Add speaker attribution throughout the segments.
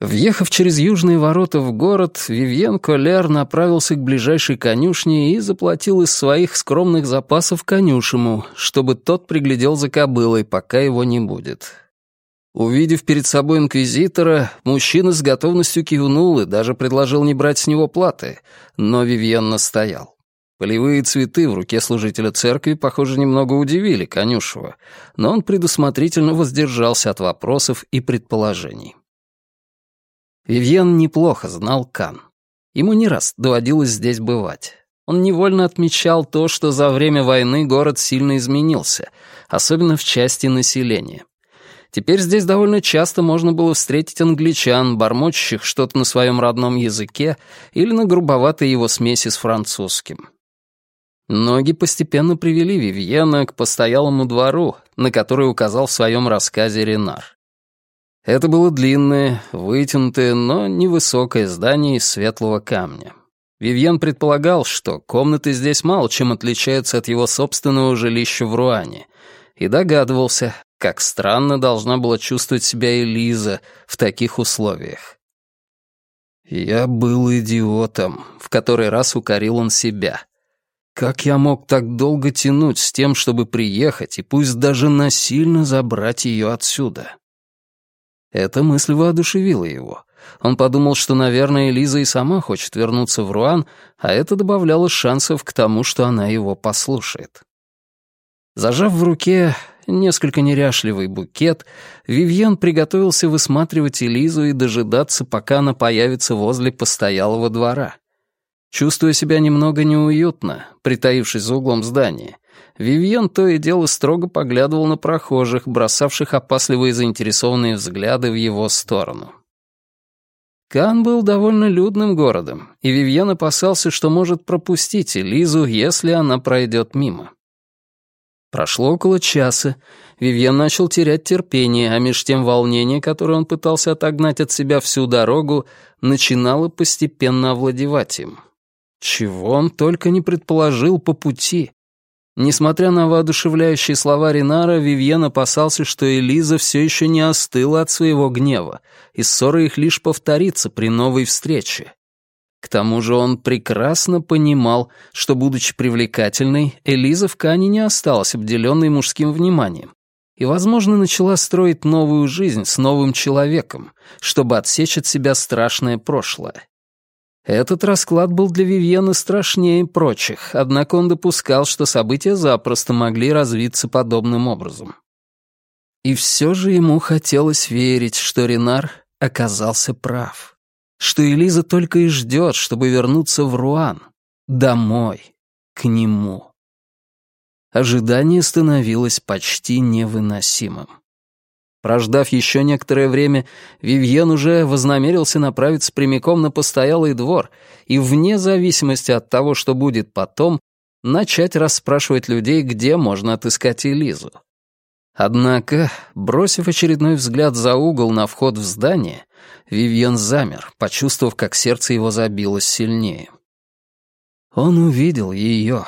Speaker 1: Въехав через южные ворота в город, Вивьен Колер направился к ближайшей конюшне и заплатил из своих скромных запасов конюшему, чтобы тот приглядел за кобылой, пока его не будет. Увидев перед собой инквизитора, мужчина с готовностью кивнул и даже предложил не брать с него платы, но Вивьен настоял. Полевые цветы в руке служителя церкви, похоже, немного удивили конюшева, но он предусмотрительно воздержался от вопросов и предположений. Вивьен неплохо знал Кан. Ему не раз доводилось здесь бывать. Он невольно отмечал то, что за время войны город сильно изменился, особенно в части населения. Теперь здесь довольно часто можно было встретить англичан, бормочущих что-то на своем родном языке или на грубоватой его смеси с французским. Ноги постепенно привели Вивьена к постоялому двору, на который указал в своем рассказе Ренар. Это было длинное, вытянутое, но невысокое здание из светлого камня. Вивьен предполагал, что комнаты здесь мало чем отличаются от его собственного жилища в Руане, и догадывался, как странно должна была чувствовать себя Элиза в таких условиях. «Я был идиотом», — в который раз укорил он себя. «Как я мог так долго тянуть с тем, чтобы приехать и пусть даже насильно забрать ее отсюда?» Эта мысль воодушевила его. Он подумал, что, наверное, Лиза и сама хочет вернуться в Руан, а это добавляло шансов к тому, что она его послушает. Зажав в руке несколько неряшливый букет, Вивьен приготовился высматривать Элизу и дожидаться, пока она появится возле постоялого двора. Чувствуя себя немного неуютно, притаившись за углом здания, Вивьен то и дело строго поглядывал на прохожих, бросавших опасливые заинтересованные взгляды в его сторону. Кан был довольно людным городом, и Вивьен опасался, что может пропустить Элизу, если она пройдет мимо. Прошло около часа, Вивьен начал терять терпение, а меж тем волнение, которое он пытался отогнать от себя всю дорогу, начинало постепенно овладевать им. Чего он только не предположил по пути. Несмотря на воодушевляющие слова Ринара, Вивьен опасался, что Элиза все еще не остыла от своего гнева, и ссора их лишь повторится при новой встрече. К тому же он прекрасно понимал, что, будучи привлекательной, Элиза в Кане не осталась обделенной мужским вниманием и, возможно, начала строить новую жизнь с новым человеком, чтобы отсечь от себя страшное прошлое. Этот расклад был для Вивьена страшнее прочих, однако он допускал, что события запросто могли развиться подобным образом. И все же ему хотелось верить, что Ренар оказался прав, что Элиза только и ждет, чтобы вернуться в Руан, домой, к нему. Ожидание становилось почти невыносимым. Прождав еще некоторое время, Вивьен уже вознамерился направиться прямиком на постоялый двор и, вне зависимости от того, что будет потом, начать расспрашивать людей, где можно отыскать Элизу. Однако, бросив очередной взгляд за угол на вход в здание, Вивьен замер, почувствовав, как сердце его забилось сильнее. Он увидел ее,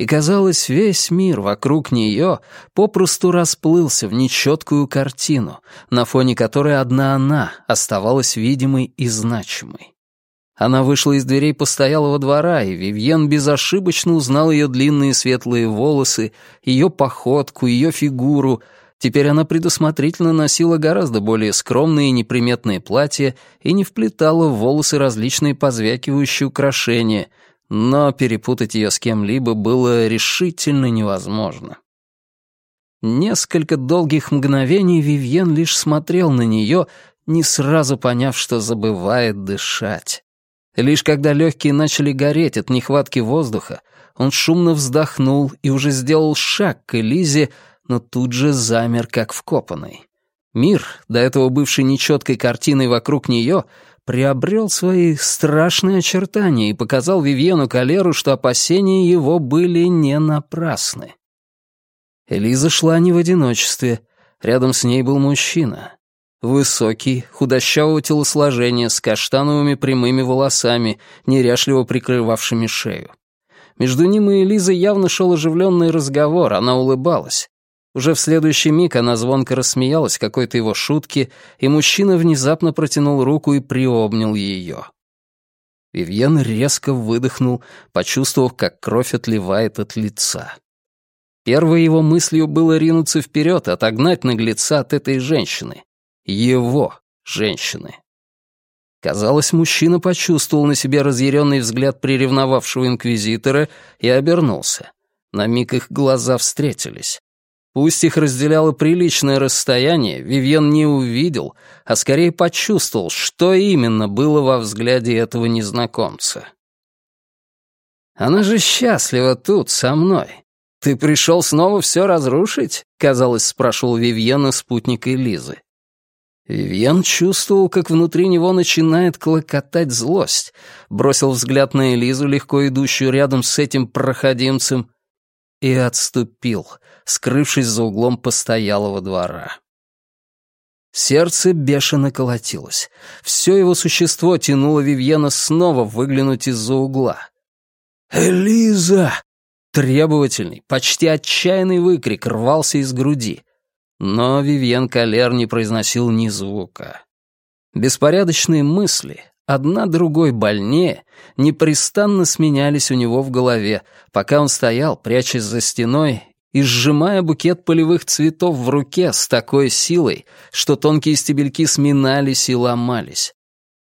Speaker 1: и, казалось, весь мир вокруг нее попросту расплылся в нечеткую картину, на фоне которой одна она оставалась видимой и значимой. Она вышла из дверей постоялого двора, и Вивьен безошибочно узнал ее длинные светлые волосы, ее походку, ее фигуру. Теперь она предусмотрительно носила гораздо более скромные и неприметные платья и не вплетала в волосы различные позвякивающие украшения — но перепутать ее с кем-либо было решительно невозможно. Несколько долгих мгновений Вивьен лишь смотрел на нее, не сразу поняв, что забывает дышать. Лишь когда легкие начали гореть от нехватки воздуха, он шумно вздохнул и уже сделал шаг к Элизе, но тут же замер, как вкопанный. Мир, до этого бывший нечеткой картиной вокруг нее, приобрел свои страшные очертания и показал Вивьену Калеру, что опасения его были не напрасны. Элиза шла не в одиночестве. Рядом с ней был мужчина. Высокий, худощавого телосложения, с каштановыми прямыми волосами, неряшливо прикрывавшими шею. Между ним и Элизой явно шел оживленный разговор, она улыбалась. Уже в следующий миг она звонко рассмеялась какой-то его шутке, и мужчина внезапно протянул руку и приобнял ее. Вивьен резко выдохнул, почувствовав, как кровь отливает от лица. Первой его мыслью было ринуться вперед отогнать наглеца от этой женщины. Его женщины. Казалось, мужчина почувствовал на себе разъяренный взгляд приревновавшего инквизитора и обернулся. На миг их глаза встретились. Пусть их разделяло приличное расстояние, Вивьен не увидел, а скорее почувствовал, что именно было во взгляде этого незнакомца. «Она же счастлива тут, со мной. Ты пришел снова все разрушить?» — казалось, спрашивал Вивьена спутника Элизы. Вивьен чувствовал, как внутри него начинает клокотать злость, бросил взгляд на Элизу, легко идущую рядом с этим проходимцем, и отступил, скрывшись за углом постоялого двора. Сердце бешено колотилось. Все его существо тянуло Вивьена снова выглянуть из-за угла. «Элиза!» Требовательный, почти отчаянный выкрик рвался из груди. Но Вивьен Калер не произносил ни звука. Беспорядочные мысли, одна другой больнее, непрестанно сменялись у него в голове, пока он стоял, прячась за стеной и сжимая букет полевых цветов в руке с такой силой, что тонкие стебельки сминались и ломались.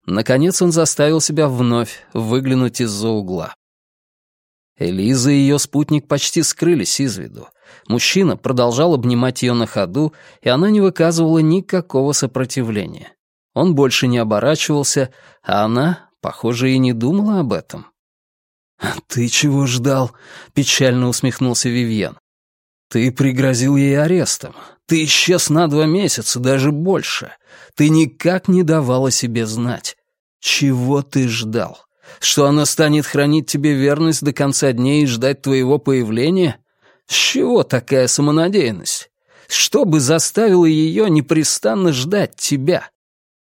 Speaker 1: Наконец он заставил себя вновь выглянуть из-за угла. Элиза и ее спутник почти скрылись из виду. Мужчина продолжал обнимать ее на ходу, и она не выказывала никакого сопротивления. Он больше не оборачивался, а она, похоже, и не думала об этом. «А «Ты чего ждал?» — печально усмехнулся Вивьен. «Ты пригрозил ей арестом. Ты исчез на два месяца, даже больше. Ты никак не давала себе знать. Чего ты ждал? Что она станет хранить тебе верность до конца дней и ждать твоего появления? С чего такая самонадеянность? Что бы заставило ее непрестанно ждать тебя?»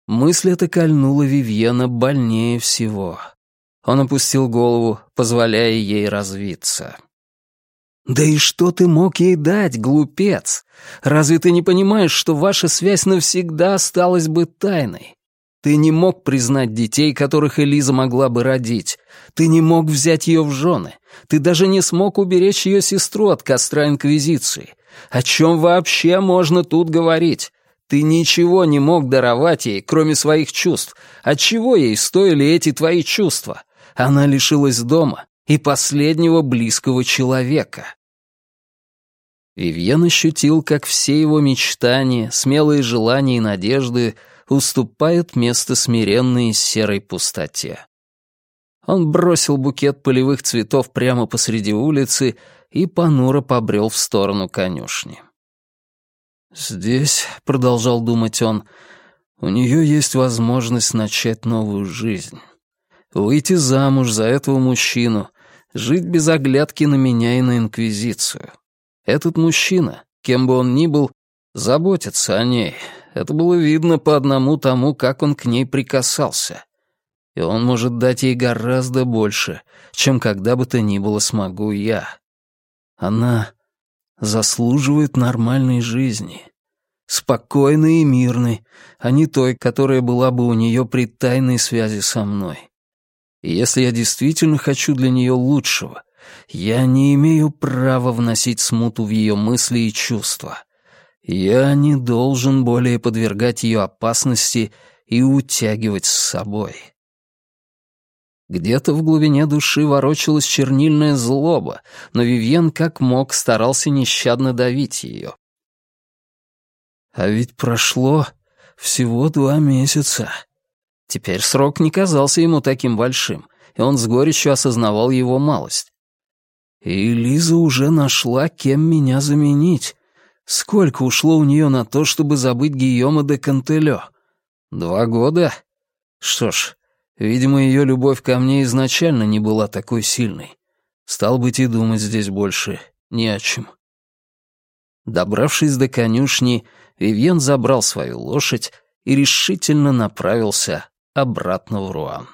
Speaker 1: Мысль эта кольнула Вивьена больнее всего. Он опустил голову, позволяя ей развиться. «Да и что ты мог ей дать, глупец? Разве ты не понимаешь, что ваша связь навсегда осталась бы тайной? Ты не мог признать детей, которых Элиза могла бы родить. Ты не мог взять ее в жены. Ты даже не смог уберечь ее сестру от костра Инквизиции. О чем вообще можно тут говорить? Ты ничего не мог даровать ей, кроме своих чувств. От чего ей стоили эти твои чувства? Она лишилась дома и последнего близкого человека. Вивьен ощутил, как все его мечтания, смелые желания и надежды уступают место смиренной серой пустоте. Он бросил букет полевых цветов прямо посреди улицы и понуро побрел в сторону конюшни. «Здесь», — продолжал думать он, — «у нее есть возможность начать новую жизнь. Выйти замуж за этого мужчину, жить без оглядки на меня и на Инквизицию. Этот мужчина, кем бы он ни был, заботится о ней. Это было видно по одному тому, как он к ней прикасался. И он может дать ей гораздо больше, чем когда бы то ни было смогу я. Она заслуживает нормальной жизни. Спокойной и мирной, а не той, которая была бы у нее при тайной связи со мной. Если я действительно хочу для нее лучшего, я не имею права вносить смуту в ее мысли и чувства. Я не должен более подвергать ее опасности и утягивать с собой. Где-то в глубине души ворочалась чернильная злоба, но Вивьен как мог старался нещадно давить ее. А ведь прошло всего два месяца. Теперь срок не казался ему таким большим, и он с горечью осознавал его малость. И Лиза уже нашла, кем меня заменить. Сколько ушло у нее на то, чтобы забыть Гийома де Кантелё? Два года? Что ж, Видимо, ее любовь ко мне изначально не была такой сильной. Стал быть, и думать здесь больше не о чем. Добравшись до конюшни, Вивьен забрал свою лошадь и решительно направился обратно в Руан.